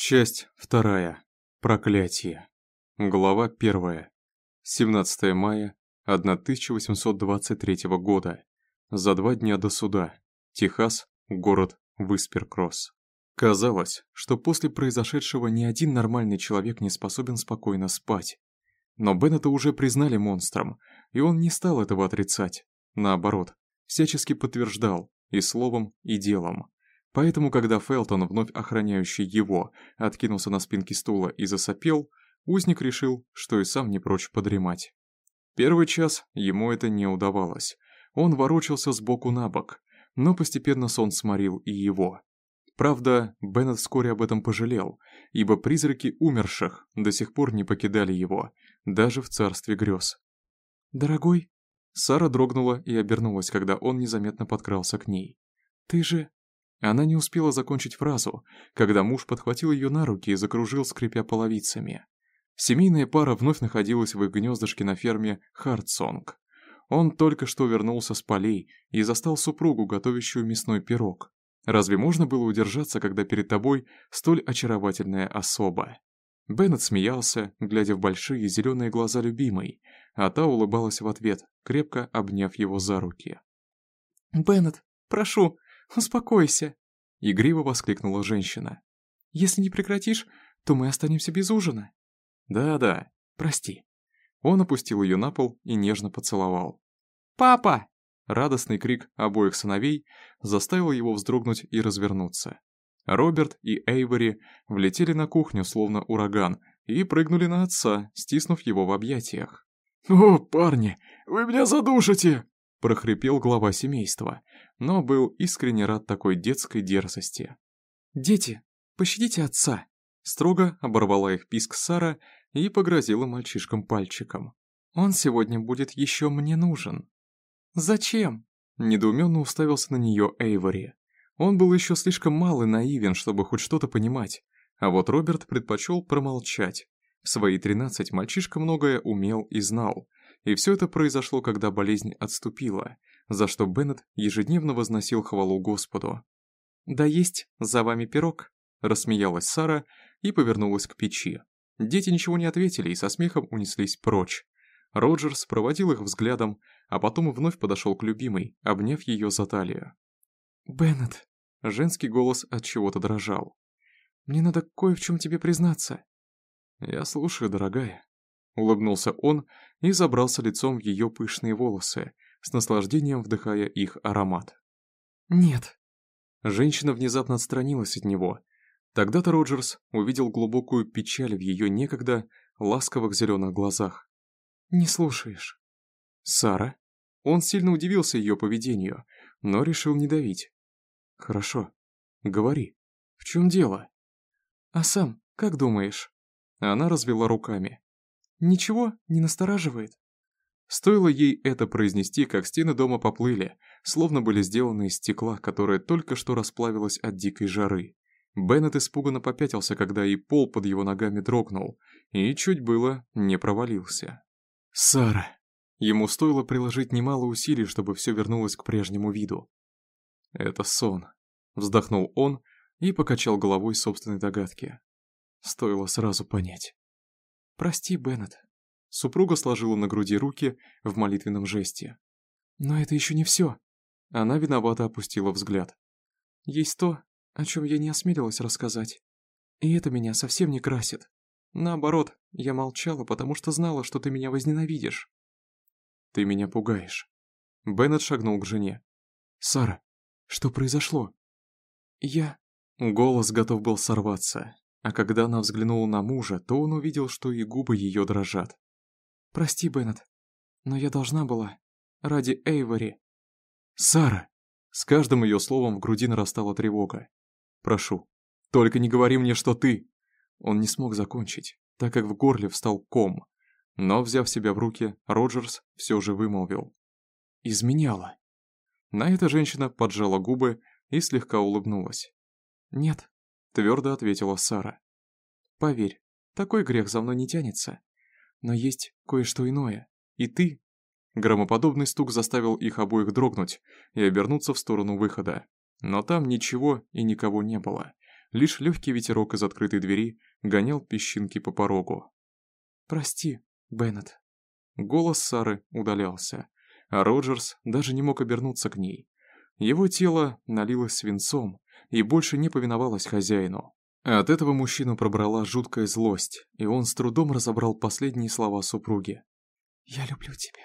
Часть вторая. Проклятие. Глава первая. 17 мая 1823 года. За два дня до суда. Техас, город Висперкросс. Казалось, что после произошедшего ни один нормальный человек не способен спокойно спать. Но Беннета уже признали монстром, и он не стал этого отрицать. Наоборот, всячески подтверждал и словом, и делом. Поэтому, когда Фелтон, вновь охраняющий его, откинулся на спинке стула и засопел, узник решил, что и сам не прочь подремать. Первый час ему это не удавалось. Он ворочался сбоку на бок, но постепенно сон сморил и его. Правда, Беннет вскоре об этом пожалел, ибо призраки умерших до сих пор не покидали его, даже в царстве грез. «Дорогой?» Сара дрогнула и обернулась, когда он незаметно подкрался к ней. «Ты же...» Она не успела закончить фразу, когда муж подхватил ее на руки и закружил, скрипя половицами. Семейная пара вновь находилась в их гнездышке на ферме Хартсонг. Он только что вернулся с полей и застал супругу, готовящую мясной пирог. Разве можно было удержаться, когда перед тобой столь очаровательная особа? Беннет смеялся, глядя в большие зеленые глаза любимой, а та улыбалась в ответ, крепко обняв его за руки. «Беннет, прошу, успокойся!» — игриво воскликнула женщина. «Если не прекратишь, то мы останемся без ужина». «Да-да, прости». Он опустил ее на пол и нежно поцеловал. «Папа!» Радостный крик обоих сыновей заставил его вздрогнуть и развернуться. Роберт и Эйвори влетели на кухню, словно ураган, и прыгнули на отца, стиснув его в объятиях. «О, парни, вы меня задушите!» – прохрипел глава семейства, но был искренне рад такой детской дерзости. «Дети, пощадите отца!» – строго оборвала их писк Сара и погрозила мальчишкам пальчиком. «Он сегодня будет еще мне нужен». «Зачем?» – недоуменно уставился на нее Эйвори. Он был еще слишком мал и наивен, чтобы хоть что-то понимать, а вот Роберт предпочел промолчать. В свои тринадцать мальчишка многое умел и знал, и все это произошло, когда болезнь отступила, за что Беннет ежедневно возносил хвалу Господу. «Да есть за вами пирог», – рассмеялась Сара и повернулась к печи. Дети ничего не ответили и со смехом унеслись прочь. Роджерс проводил их взглядом, а потом вновь подошел к любимой, обняв ее за талию. «Беннет», Женский голос от чего-то дрожал. «Мне надо кое в чем тебе признаться». «Я слушаю, дорогая». Улыбнулся он и забрался лицом в ее пышные волосы, с наслаждением вдыхая их аромат. «Нет». Женщина внезапно отстранилась от него. Тогда-то Роджерс увидел глубокую печаль в ее некогда ласковых зеленых глазах. «Не слушаешь». «Сара?» Он сильно удивился ее поведению, но решил не давить. «Хорошо. Говори. В чем дело?» «А сам, как думаешь?» Она развела руками. «Ничего не настораживает?» Стоило ей это произнести, как стены дома поплыли, словно были сделаны из стекла, которое только что расплавилось от дикой жары. Беннет испуганно попятился, когда и пол под его ногами дрогнул, и чуть было не провалился. «Сара!» Ему стоило приложить немало усилий, чтобы все вернулось к прежнему виду. «Это сон», — вздохнул он и покачал головой собственной догадки. Стоило сразу понять. «Прости, Беннет». Супруга сложила на груди руки в молитвенном жесте. «Но это еще не все». Она виновато опустила взгляд. «Есть то, о чем я не осмелилась рассказать. И это меня совсем не красит. Наоборот, я молчала, потому что знала, что ты меня возненавидишь». «Ты меня пугаешь». Беннет шагнул к жене. «Сара, что произошло?» «Я...» Голос готов был сорваться, а когда она взглянула на мужа, то он увидел, что и губы ее дрожат. «Прости, Беннет, но я должна была. Ради Эйвори». «Сара!» С каждым ее словом в груди нарастала тревога. «Прошу, только не говори мне, что ты...» Он не смог закончить, так как в горле встал ком. Но, взяв себя в руки, Роджерс все же вымолвил. «Изменяла». На это женщина поджала губы и слегка улыбнулась. «Нет», — твердо ответила Сара. «Поверь, такой грех за мной не тянется. Но есть кое-что иное. И ты...» Громоподобный стук заставил их обоих дрогнуть и обернуться в сторону выхода. Но там ничего и никого не было. Лишь легкий ветерок из открытой двери гонял песчинки по порогу. «Прости, Беннет». Голос Сары удалялся, а Роджерс даже не мог обернуться к ней. Его тело налилось свинцом и больше не повиновалось хозяину. От этого мужчину пробрала жуткая злость, и он с трудом разобрал последние слова супруги. «Я люблю тебя».